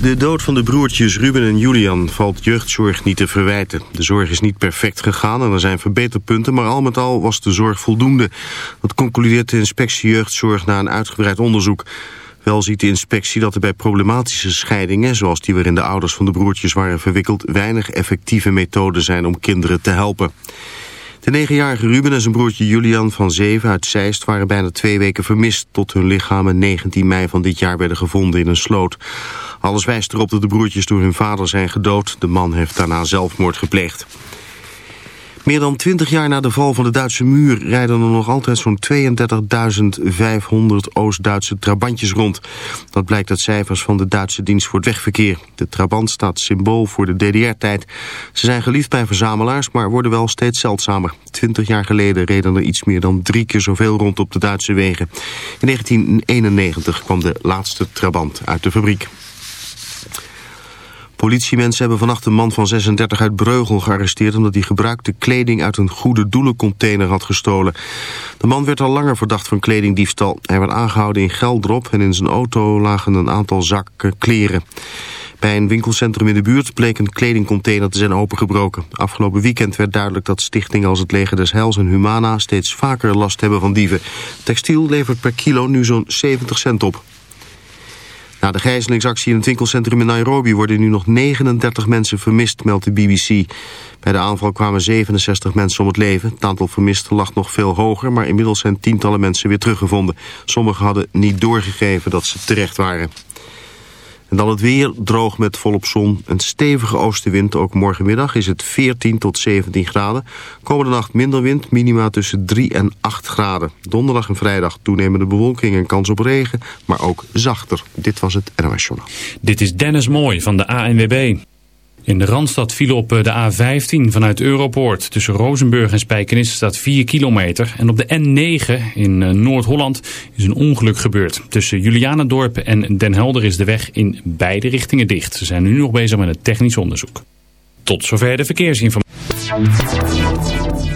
De dood van de broertjes Ruben en Julian valt jeugdzorg niet te verwijten. De zorg is niet perfect gegaan en er zijn verbeterpunten... maar al met al was de zorg voldoende. Dat concludeert de inspectie jeugdzorg na een uitgebreid onderzoek. Wel ziet de inspectie dat er bij problematische scheidingen... zoals die waarin de ouders van de broertjes waren verwikkeld... weinig effectieve methoden zijn om kinderen te helpen. De negenjarige Ruben en zijn broertje Julian van Zeven uit Zeist waren bijna twee weken vermist... tot hun lichamen 19 mei van dit jaar werden gevonden in een sloot. Alles wijst erop dat de broertjes door hun vader zijn gedood. De man heeft daarna zelfmoord gepleegd. Meer dan 20 jaar na de val van de Duitse muur rijden er nog altijd zo'n 32.500 Oost-Duitse trabantjes rond. Dat blijkt uit cijfers van de Duitse dienst voor het wegverkeer. De trabant staat symbool voor de DDR-tijd. Ze zijn geliefd bij verzamelaars, maar worden wel steeds zeldzamer. 20 jaar geleden reden er iets meer dan drie keer zoveel rond op de Duitse wegen. In 1991 kwam de laatste trabant uit de fabriek. Politiemensen hebben vannacht een man van 36 uit Breugel gearresteerd... omdat hij gebruikte kleding uit een goede doelencontainer had gestolen. De man werd al langer verdacht van kledingdiefstal. Hij werd aangehouden in Geldrop en in zijn auto lagen een aantal zakken kleren. Bij een winkelcentrum in de buurt bleek een kledingcontainer te zijn opengebroken. Afgelopen weekend werd duidelijk dat stichtingen als het Leger des Heils en Humana... steeds vaker last hebben van dieven. Textiel levert per kilo nu zo'n 70 cent op. Na de gijzelingsactie in het winkelcentrum in Nairobi worden nu nog 39 mensen vermist, meldt de BBC. Bij de aanval kwamen 67 mensen om het leven. Het aantal vermisten lag nog veel hoger, maar inmiddels zijn tientallen mensen weer teruggevonden. Sommigen hadden niet doorgegeven dat ze terecht waren. En dan het weer, droog met volop zon. Een stevige oostenwind, ook morgenmiddag is het 14 tot 17 graden. Komende nacht minder wind, minima tussen 3 en 8 graden. Donderdag en vrijdag toenemende bewolking en kans op regen, maar ook zachter. Dit was het NOS Journaal. Dit is Dennis Mooi van de ANWB. In de Randstad viel op eh, de A15 vanuit Europoort. Tussen Rozenburg en Spijkenis staat 4 kilometer. En op de N9 in eh, Noord-Holland is een ongeluk gebeurd. Tussen Julianendorp en Den Helder is de weg in beide richtingen dicht. Ze zijn nu nog bezig met het technisch onderzoek. Tot zover de verkeersinformatie.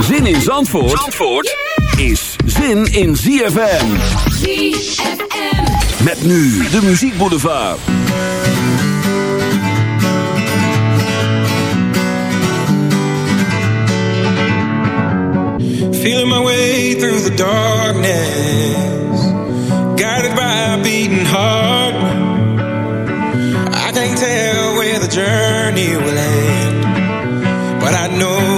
Zin in Zandvoort, Zandvoort yeah! is zin in ZFM. ZFM. Met nu de Muziek Boulevard. Feeling my way through the darkness. Guided by a beating heart. I can't tell where the journey will end. But I know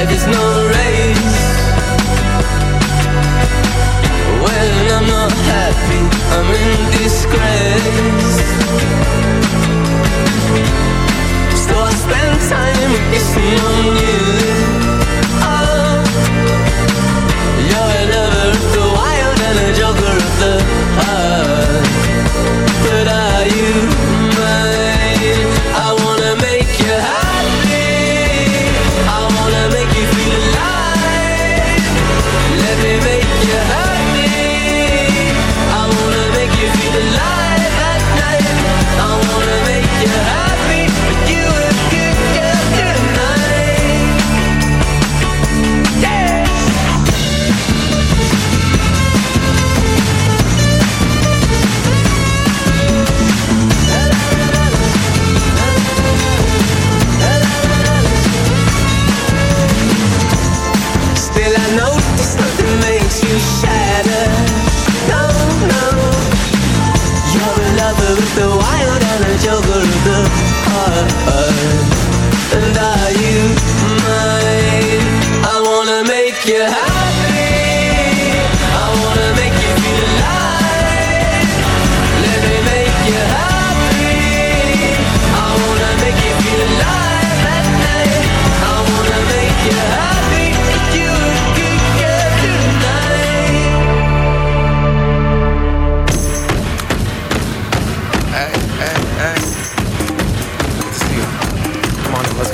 life is no race. When I'm not happy, I'm in disgrace. So I spend time kissing on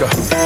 let's go.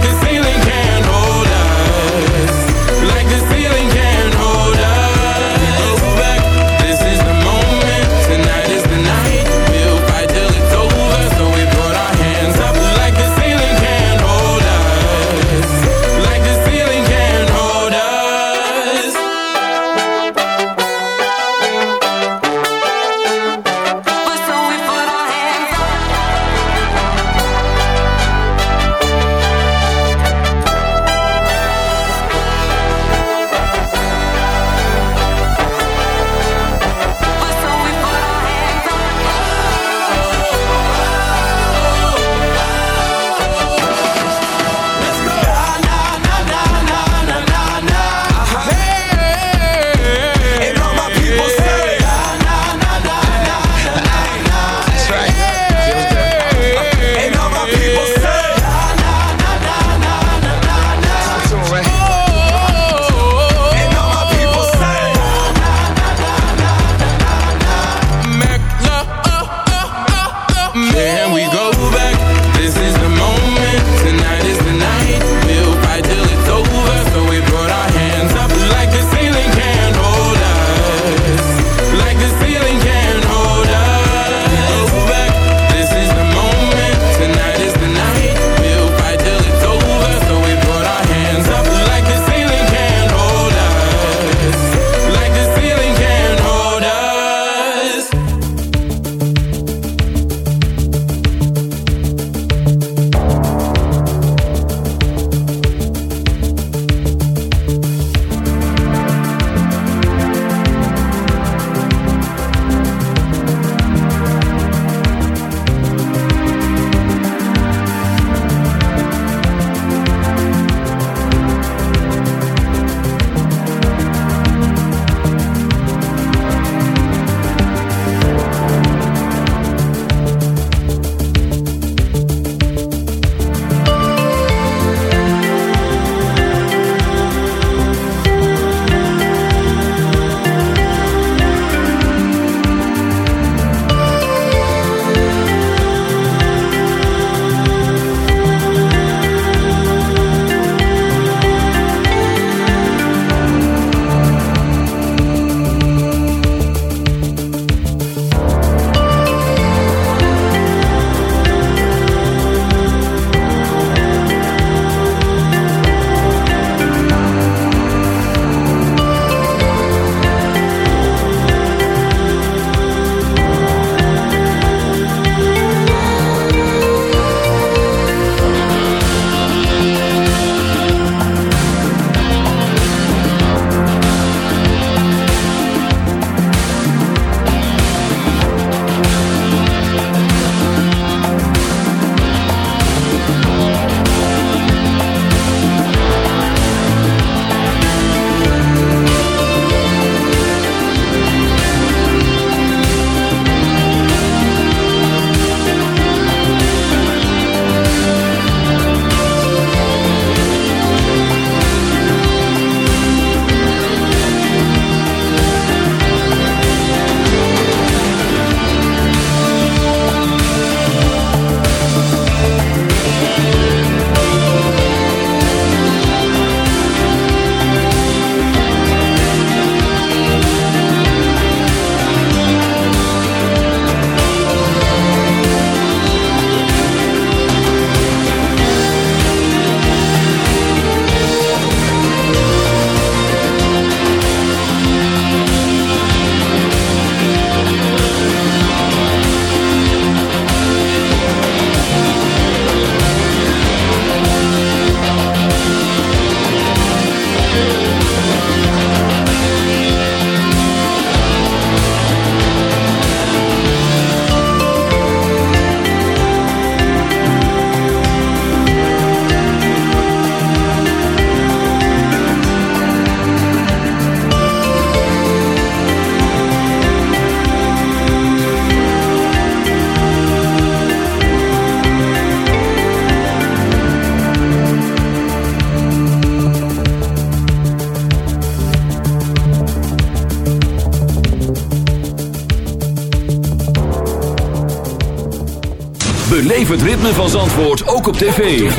Beleef het ritme van Zandvoort ook op tv.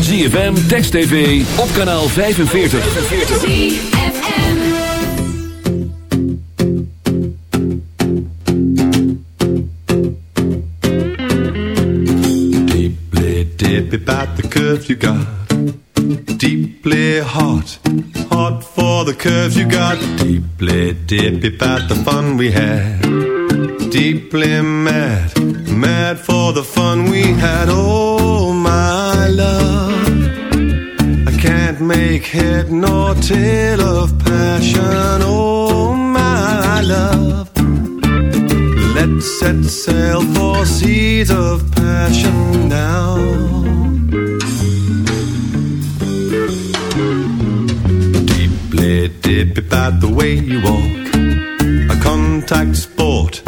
ZFM, Text TV, op kanaal 45. Deeply dip about the curves you got. Deeply hot, hot for the curves you got. Deeply dip about the fun we had. Deeply mad, mad for the fun we had. Oh, my love. I can't make head nor tail of passion. Oh, my love. Let's set sail for seas of passion now. Deeply dip about the way you walk. A contact sport.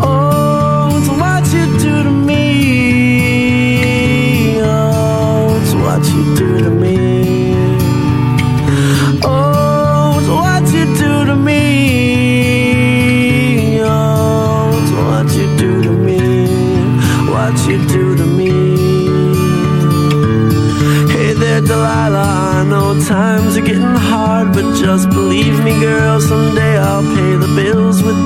Oh, it's what you do to me. Oh, it's what you do to me. Oh, it's what you do to me. Oh, it's what you do to me. What you do to me. Hey there, Delilah. I know times are getting hard, but just believe me, girl. Someday I'll pay the bills with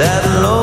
Yeah, sad